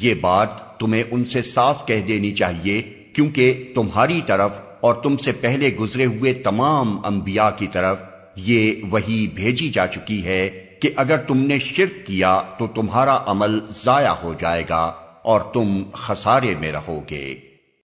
یہ بات تمہیں ان سے صاف کہہ دینی چاہیے، کیونکہ تمہاری طرف اور تم سے پہلے گزرے ہوئے تمام انبیاء کی طرف یہ وہی بھیجی جا چکی ہے کہ اگر تم نے شرک کیا تو تمہارا عمل ضائع ہو جائے گا اور تم خسارے میں رہو گے۔